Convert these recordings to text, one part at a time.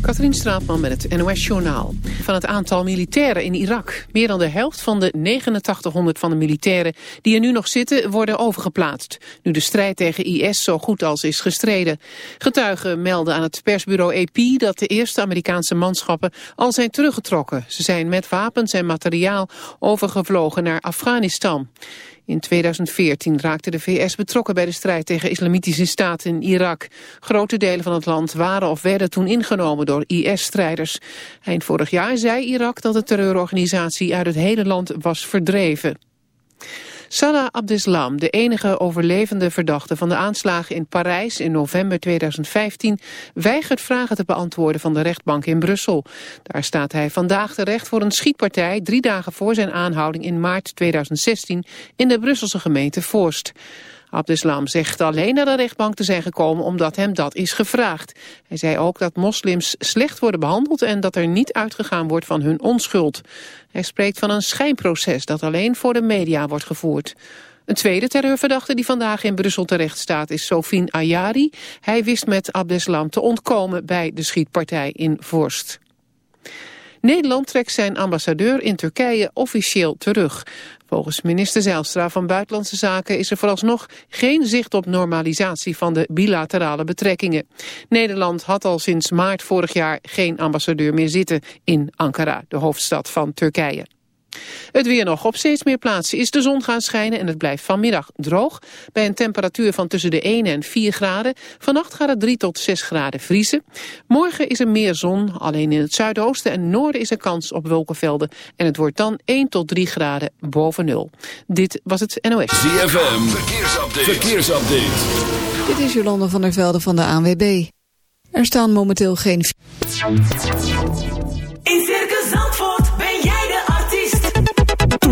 Katrien Straatman met het NOS-journaal. Van het aantal militairen in Irak. Meer dan de helft van de 8900 van de militairen die er nu nog zitten worden overgeplaatst. Nu de strijd tegen IS zo goed als is gestreden. Getuigen melden aan het persbureau AP dat de eerste Amerikaanse manschappen al zijn teruggetrokken. Ze zijn met wapens en materiaal overgevlogen naar Afghanistan. In 2014 raakte de VS betrokken bij de strijd tegen islamitische staat in Irak. Grote delen van het land waren of werden toen ingenomen door IS-strijders. Eind vorig jaar zei Irak dat de terreurorganisatie uit het hele land was verdreven. Salah Abdeslam, de enige overlevende verdachte van de aanslagen in Parijs in november 2015, weigert vragen te beantwoorden van de rechtbank in Brussel. Daar staat hij vandaag terecht voor een schietpartij drie dagen voor zijn aanhouding in maart 2016 in de Brusselse gemeente Voorst. Abdeslam zegt alleen naar de rechtbank te zijn gekomen omdat hem dat is gevraagd. Hij zei ook dat moslims slecht worden behandeld en dat er niet uitgegaan wordt van hun onschuld. Hij spreekt van een schijnproces dat alleen voor de media wordt gevoerd. Een tweede terreurverdachte die vandaag in Brussel terecht staat is Sofien Ayari. Hij wist met Abdeslam te ontkomen bij de schietpartij in Vorst. Nederland trekt zijn ambassadeur in Turkije officieel terug. Volgens minister Zijlstra van Buitenlandse Zaken is er vooralsnog geen zicht op normalisatie van de bilaterale betrekkingen. Nederland had al sinds maart vorig jaar geen ambassadeur meer zitten in Ankara, de hoofdstad van Turkije. Het weer nog. Op steeds meer plaatsen is de zon gaan schijnen en het blijft vanmiddag droog. Bij een temperatuur van tussen de 1 en 4 graden. Vannacht gaat het 3 tot 6 graden vriezen. Morgen is er meer zon. Alleen in het zuidoosten en noorden is er kans op wolkenvelden. En het wordt dan 1 tot 3 graden boven nul. Dit was het NOS. ZFM. Verkeersupdate. Verkeersupdate. Dit is Jolande van der Velde van de ANWB. Er staan momenteel geen...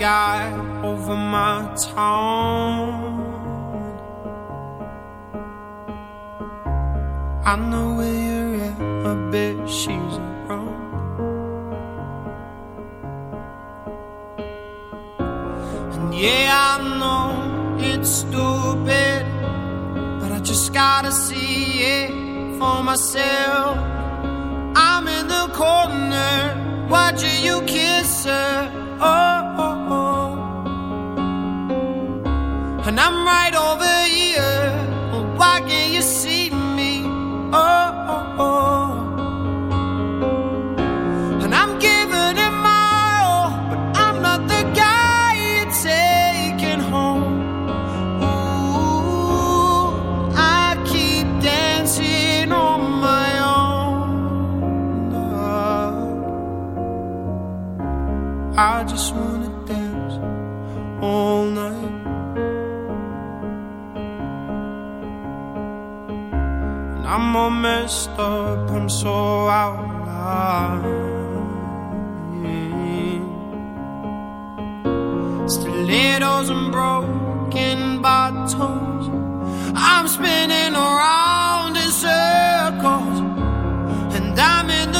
sky over my town. all night. And I'm all messed up, I'm so out of line. Stilettos and broken bottles. I'm spinning around in circles, and I'm in the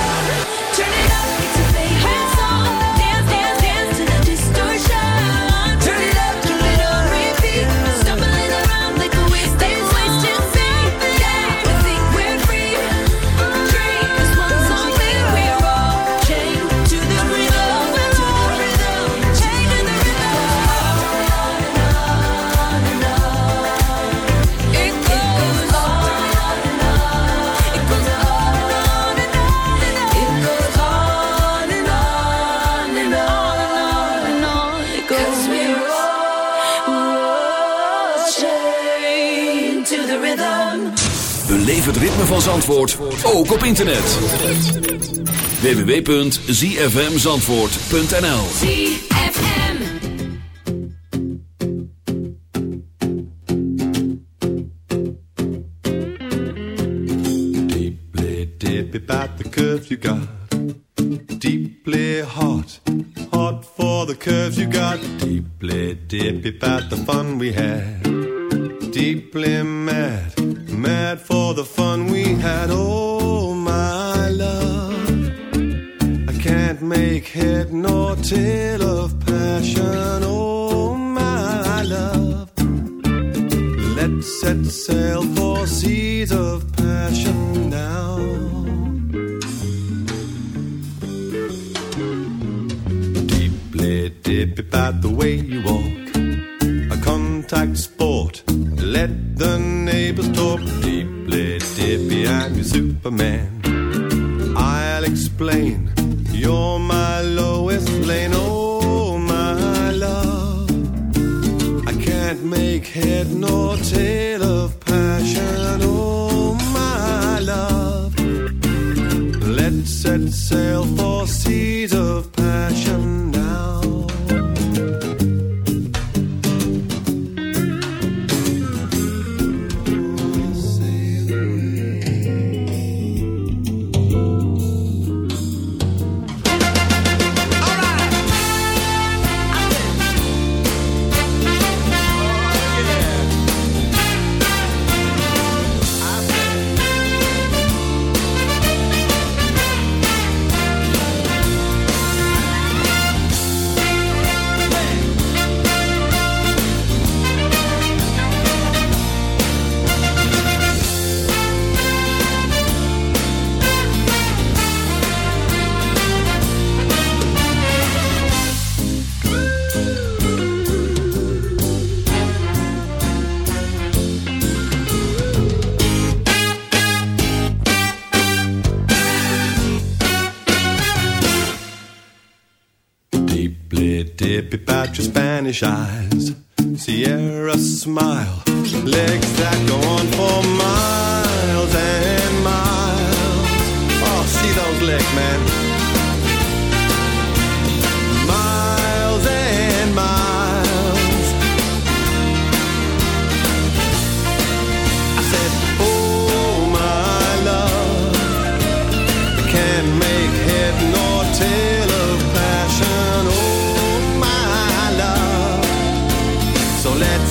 Ritme van Zandvoort, ook op internet. www.zfmzandvoort.nl ZFM. Deeply dip about the curves you got. Deeply hot, hot for the curves you got. Deeply dip about the fun we had. Way you walk. A contact sport. Let the neighbors talk. Deeply dippy, I'm your Superman. I'll explain. You're my lowest lane. Oh, my love. I can't make head nor tail of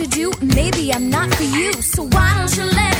To do. Maybe I'm not for you, so why don't you let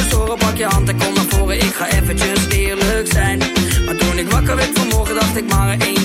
dacht ik maar één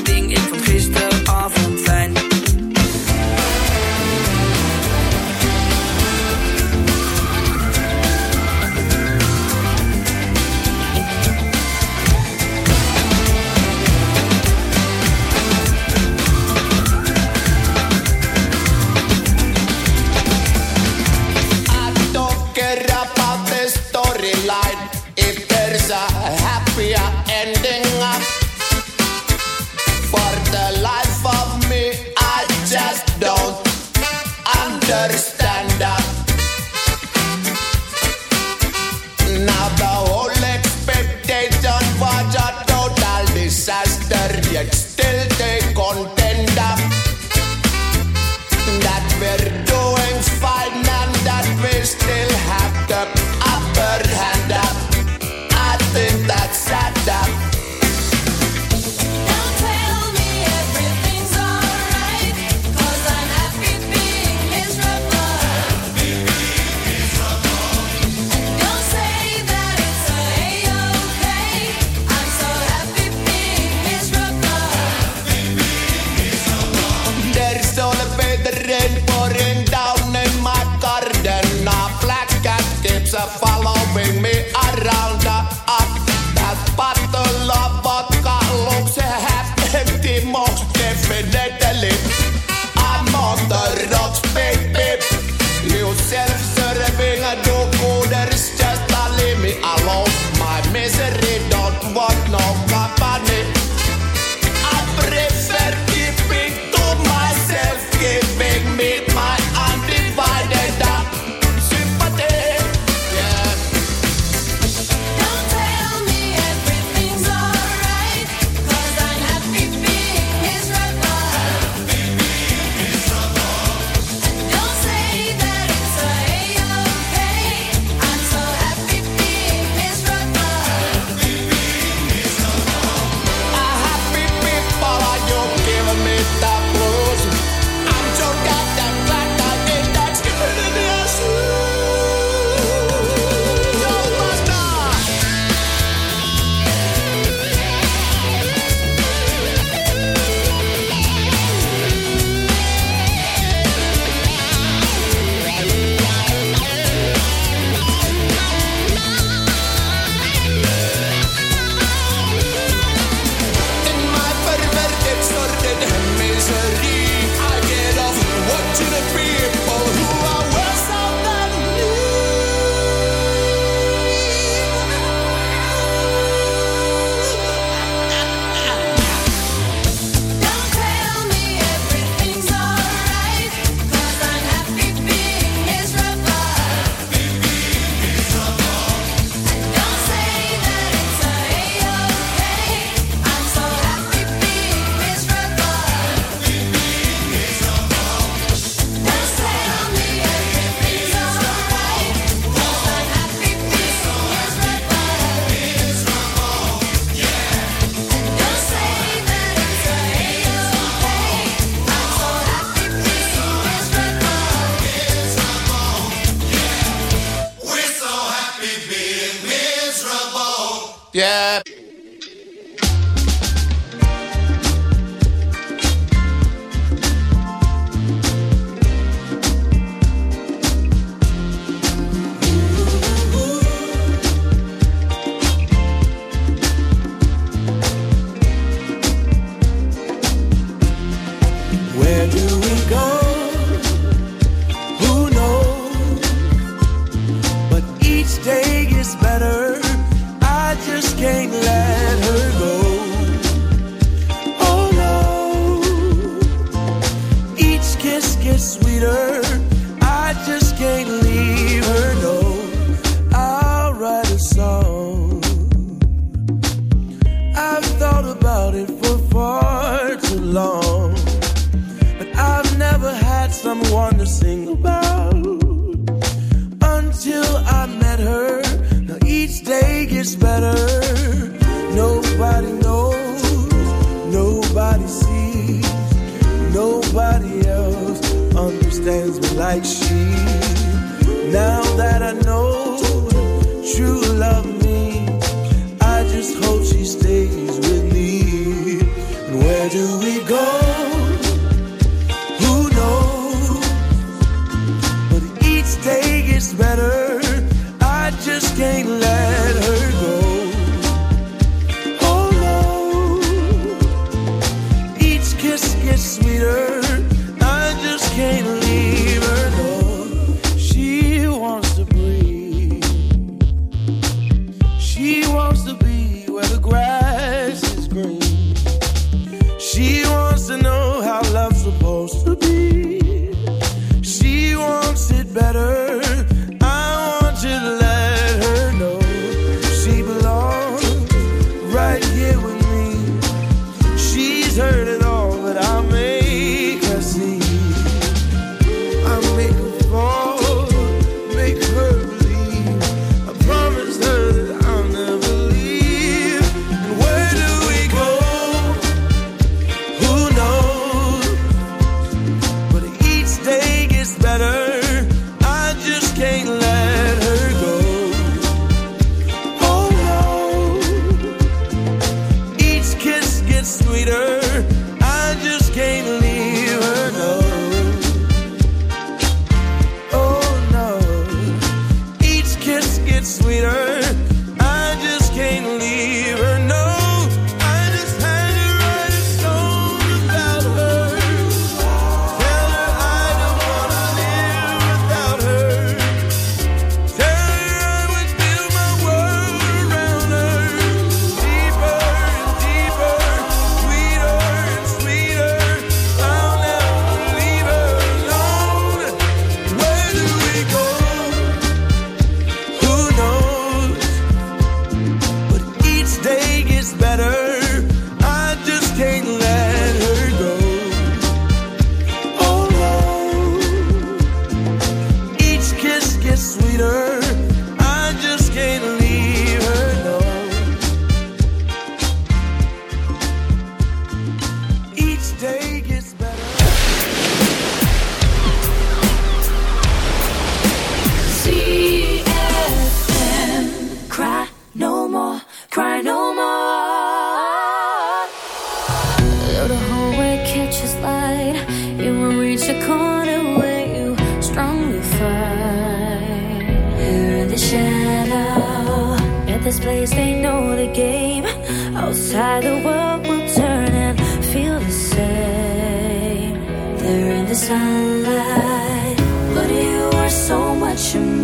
Yeah.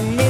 and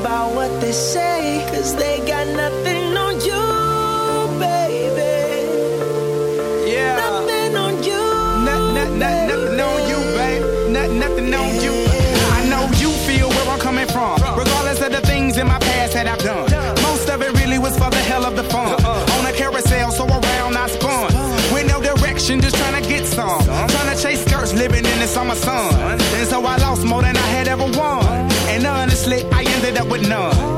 about what they say, cause they got nothing on you, baby. Yeah. Nothing on you. Nothing on you, babe. Nothing on you. I know you feel where I'm coming from, regardless of the things in my past that I've done. Most of it really was for the hell of the fun. On a carousel, so around I spun. With no direction, just trying to get some. Trying to chase skirts, living in the summer sun. And so I lost more than I had ever won. And honestly, I with none.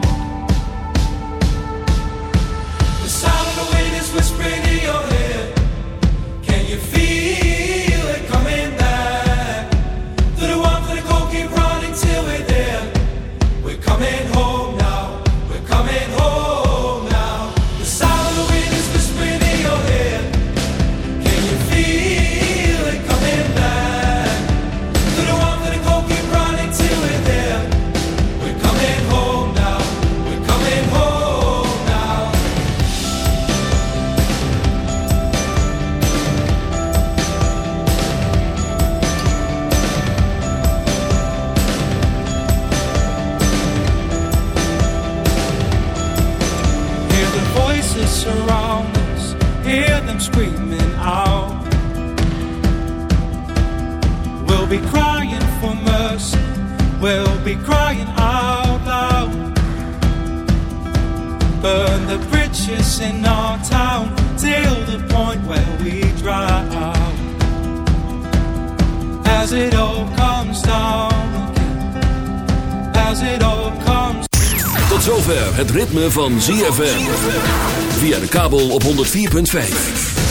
Be crying out loud. Burn the bridges in our town till the point where we drown. As it all comes down as it all comes Tot zover het ritme van ZFM. Via de kabel op 104.5.